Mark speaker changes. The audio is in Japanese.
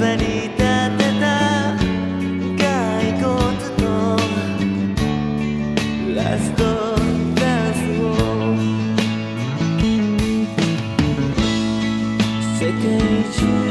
Speaker 1: 骸骨とラストダンスを世界中